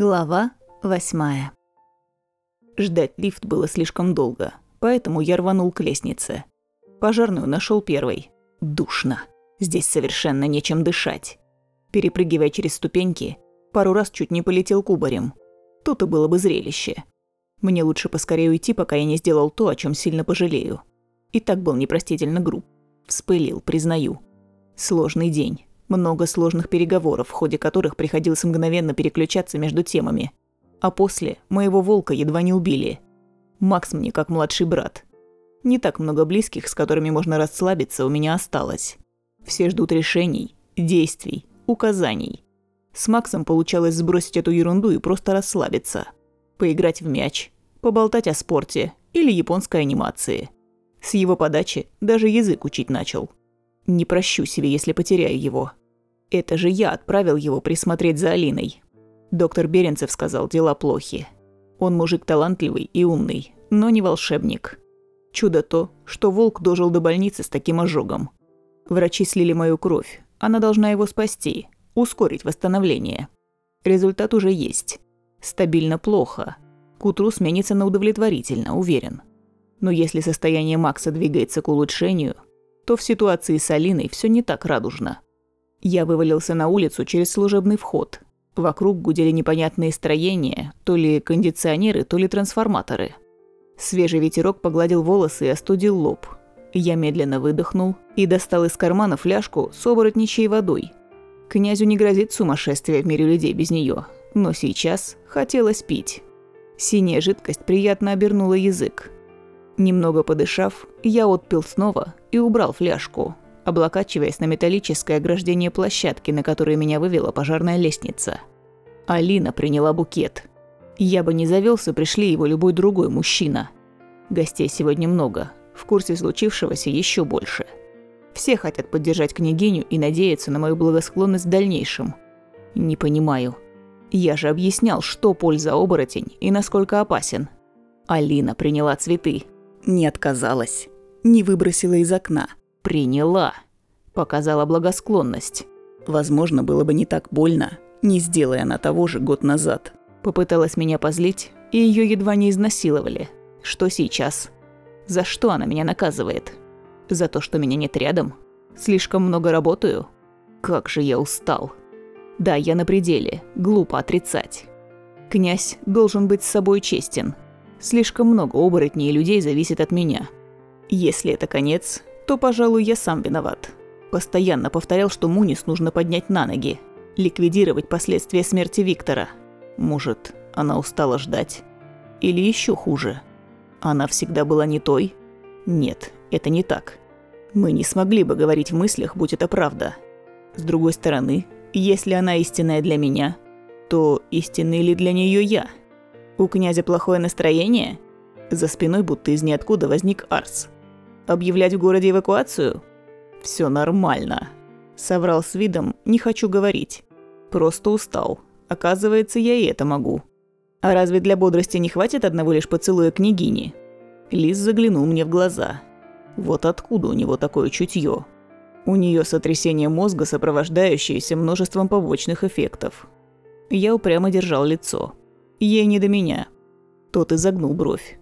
Глава восьмая. Ждать лифт было слишком долго, поэтому я рванул к лестнице. Пожарную нашел первой. Душно. Здесь совершенно нечем дышать. Перепрыгивая через ступеньки, пару раз чуть не полетел кубарем. То-то было бы зрелище. Мне лучше поскорее уйти, пока я не сделал то, о чем сильно пожалею. И так был непростительно груб. Вспылил, признаю. Сложный день. Много сложных переговоров, в ходе которых приходилось мгновенно переключаться между темами. А после моего волка едва не убили. Макс мне как младший брат. Не так много близких, с которыми можно расслабиться, у меня осталось. Все ждут решений, действий, указаний. С Максом получалось сбросить эту ерунду и просто расслабиться. Поиграть в мяч, поболтать о спорте или японской анимации. С его подачи даже язык учить начал. Не прощу себе, если потеряю его. Это же я отправил его присмотреть за Алиной. Доктор Беренцев сказал, дела плохи. Он мужик талантливый и умный, но не волшебник. Чудо то, что волк дожил до больницы с таким ожогом. Врачи слили мою кровь. Она должна его спасти, ускорить восстановление. Результат уже есть. Стабильно плохо. К утру сменится на удовлетворительно, уверен. Но если состояние Макса двигается к улучшению, то в ситуации с Алиной все не так радужно. Я вывалился на улицу через служебный вход. Вокруг гудели непонятные строения, то ли кондиционеры, то ли трансформаторы. Свежий ветерок погладил волосы и остудил лоб. Я медленно выдохнул и достал из кармана фляжку с оборотничьей водой. Князю не грозит сумасшествие в мире людей без нее, но сейчас хотелось пить. Синяя жидкость приятно обернула язык. Немного подышав, я отпил снова и убрал фляжку облокачиваясь на металлическое ограждение площадки, на которой меня вывела пожарная лестница. Алина приняла букет. Я бы не завелся, пришли его любой другой мужчина. Гостей сегодня много, в курсе случившегося еще больше. Все хотят поддержать княгиню и надеяться на мою благосклонность в дальнейшем. Не понимаю. Я же объяснял, что польза оборотень и насколько опасен. Алина приняла цветы. Не отказалась. Не выбросила из окна. Приняла. Показала благосклонность. Возможно, было бы не так больно, не сделая она того же год назад. Попыталась меня позлить, и ее едва не изнасиловали. Что сейчас? За что она меня наказывает? За то, что меня нет рядом? Слишком много работаю? Как же я устал. Да, я на пределе, глупо отрицать. Князь должен быть с собой честен. Слишком много оборотней и людей зависит от меня. Если это конец, то, пожалуй, я сам виноват. Постоянно повторял, что Мунис нужно поднять на ноги, ликвидировать последствия смерти Виктора. Может, она устала ждать? Или еще хуже? Она всегда была не той? Нет, это не так. Мы не смогли бы говорить в мыслях, будь это правда. С другой стороны, если она истинная для меня, то истинный ли для нее я? У князя плохое настроение? За спиной будто из ниоткуда возник Арс. Объявлять в городе эвакуацию? Все нормально. Соврал с видом, не хочу говорить. Просто устал. Оказывается, я и это могу. А разве для бодрости не хватит одного лишь поцелуя княгини? Лис заглянул мне в глаза. Вот откуда у него такое чутье? У нее сотрясение мозга, сопровождающееся множеством побочных эффектов. Я упрямо держал лицо. Ей не до меня. Тот изогнул бровь.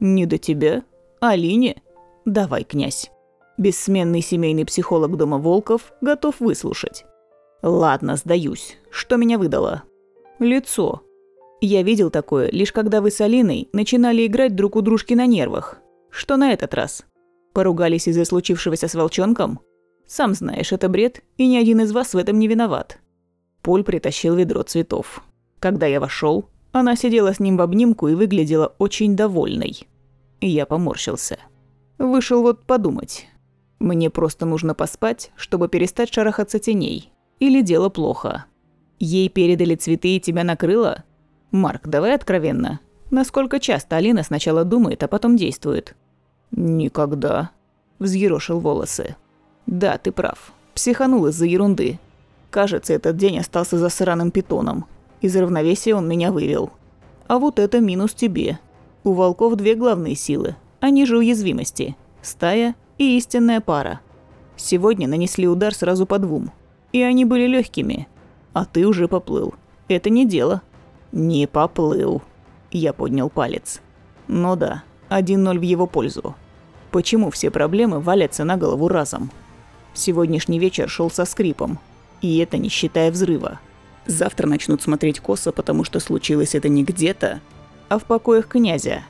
«Не до тебя? Алине?» Давай, князь. Бессменный семейный психолог дома Волков готов выслушать. Ладно, сдаюсь. Что меня выдало? Лицо. Я видел такое, лишь когда вы с Алиной начинали играть друг у дружки на нервах. Что на этот раз? Поругались из-за случившегося с волчонком? Сам знаешь, это бред, и ни один из вас в этом не виноват. Поль притащил ведро цветов. Когда я вошел, она сидела с ним в обнимку и выглядела очень довольной. Я поморщился. Вышел вот подумать. Мне просто нужно поспать, чтобы перестать шарахаться теней. Или дело плохо. Ей передали цветы и тебя накрыло? Марк, давай откровенно. Насколько часто Алина сначала думает, а потом действует? Никогда. Взъерошил волосы. Да, ты прав. Психанул из-за ерунды. Кажется, этот день остался за сраным питоном. Из равновесия он меня вывел. А вот это минус тебе. У волков две главные силы они же уязвимости. Стая и истинная пара. Сегодня нанесли удар сразу по двум. И они были легкими. А ты уже поплыл. Это не дело. «Не поплыл», – я поднял палец. «Ну да, 1-0 в его пользу. Почему все проблемы валятся на голову разом? Сегодняшний вечер шел со скрипом, и это не считая взрыва. Завтра начнут смотреть косо, потому что случилось это не где-то, а в покоях князя.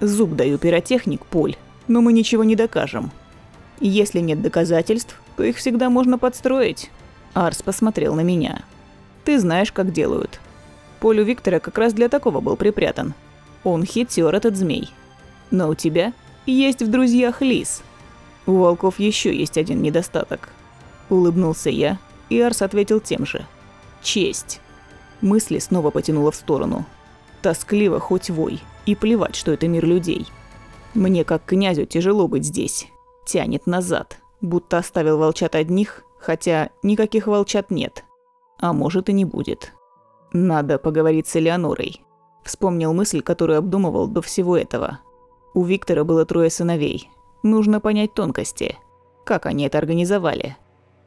Зуб даю пиротехник, Поль, но мы ничего не докажем. Если нет доказательств, то их всегда можно подстроить. Арс посмотрел на меня. Ты знаешь, как делают. Поль у Виктора как раз для такого был припрятан. Он хитер этот змей. Но у тебя есть в друзьях лис. У волков еще есть один недостаток. Улыбнулся я, и Арс ответил тем же. Честь. Мысли снова потянуло в сторону. Тоскливо хоть вой, и плевать, что это мир людей. Мне, как князю, тяжело быть здесь. Тянет назад, будто оставил волчат одних, хотя никаких волчат нет. А может и не будет. Надо поговорить с Элеонорой. Вспомнил мысль, которую обдумывал до всего этого. У Виктора было трое сыновей. Нужно понять тонкости. Как они это организовали?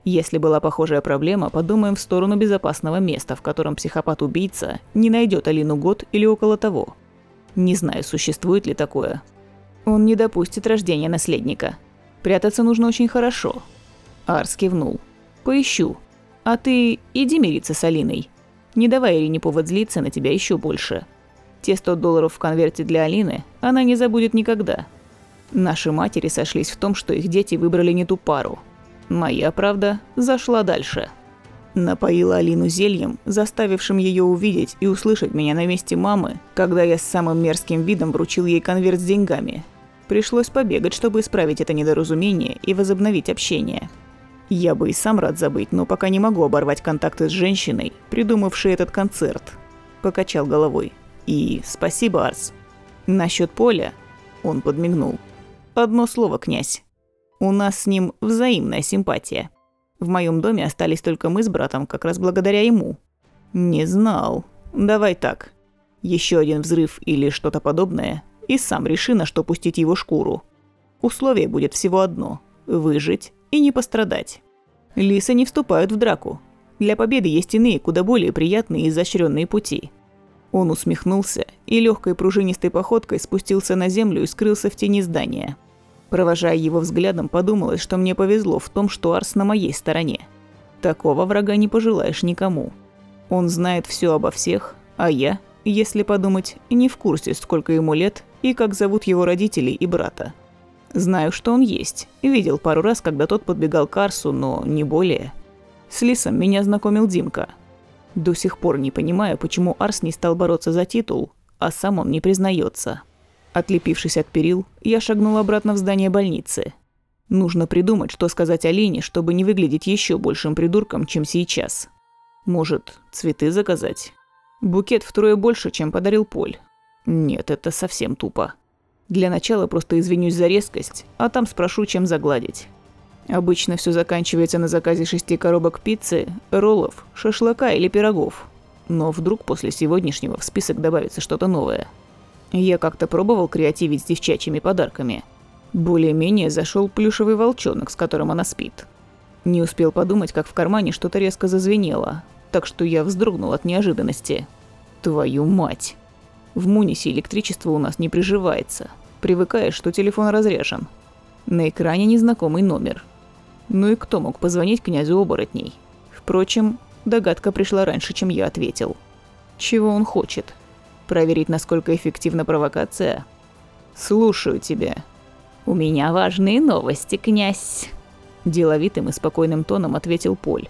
Если была похожая проблема, подумаем в сторону безопасного места, в котором психопат-убийца не найдет Алину год или около того. Не знаю, существует ли такое. Он не допустит рождения наследника. Прятаться нужно очень хорошо. Арс кивнул. Поищу. А ты иди мириться с Алиной. Не давай Ирине повод злиться на тебя еще больше. Те 100 долларов в конверте для Алины она не забудет никогда. Наши матери сошлись в том, что их дети выбрали не ту пару. Моя правда зашла дальше. Напоила Алину зельем, заставившим ее увидеть и услышать меня на месте мамы, когда я с самым мерзким видом вручил ей конверт с деньгами. Пришлось побегать, чтобы исправить это недоразумение и возобновить общение. Я бы и сам рад забыть, но пока не могу оборвать контакты с женщиной, придумавшей этот концерт. Покачал головой. И спасибо, Арс. Насчет поля, он подмигнул. Одно слово, князь. У нас с ним взаимная симпатия. В моем доме остались только мы с братом, как раз благодаря ему. Не знал. Давай так. Еще один взрыв или что-то подобное, и сам реши, на что пустить его шкуру. Условие будет всего одно – выжить и не пострадать. Лисы не вступают в драку. Для победы есть иные, куда более приятные и изощренные пути. Он усмехнулся и легкой пружинистой походкой спустился на землю и скрылся в тени здания. Провожая его взглядом, подумалось, что мне повезло в том, что Арс на моей стороне. Такого врага не пожелаешь никому. Он знает все обо всех, а я, если подумать, не в курсе, сколько ему лет и как зовут его родителей и брата. Знаю, что он есть. Видел пару раз, когда тот подбегал к Арсу, но не более. С Лисом меня знакомил Димка. До сих пор не понимаю, почему Арс не стал бороться за титул, а сам он не признается. Отлепившись от перил, я шагнул обратно в здание больницы. Нужно придумать, что сказать Алине, чтобы не выглядеть еще большим придурком, чем сейчас. Может, цветы заказать? Букет втрое больше, чем подарил Поль. Нет, это совсем тупо. Для начала просто извинюсь за резкость, а там спрошу, чем загладить. Обычно все заканчивается на заказе шести коробок пиццы, роллов, шашлыка или пирогов. Но вдруг после сегодняшнего в список добавится что-то новое – я как-то пробовал креативить с девчачьими подарками. Более-менее зашел плюшевый волчонок, с которым она спит. Не успел подумать, как в кармане что-то резко зазвенело, так что я вздрогнул от неожиданности. Твою мать! В Мунисе электричество у нас не приживается. Привыкаешь, что телефон разряжен. На экране незнакомый номер. Ну и кто мог позвонить князю оборотней? Впрочем, догадка пришла раньше, чем я ответил. Чего он хочет? Проверить, насколько эффективна провокация? Слушаю тебя. У меня важные новости, князь. Деловитым и спокойным тоном ответил Поль.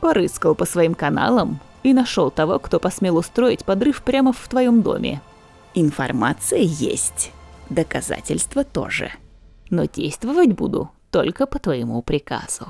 Порыскал по своим каналам и нашел того, кто посмел устроить подрыв прямо в твоем доме. Информация есть, доказательства тоже. Но действовать буду только по твоему приказу.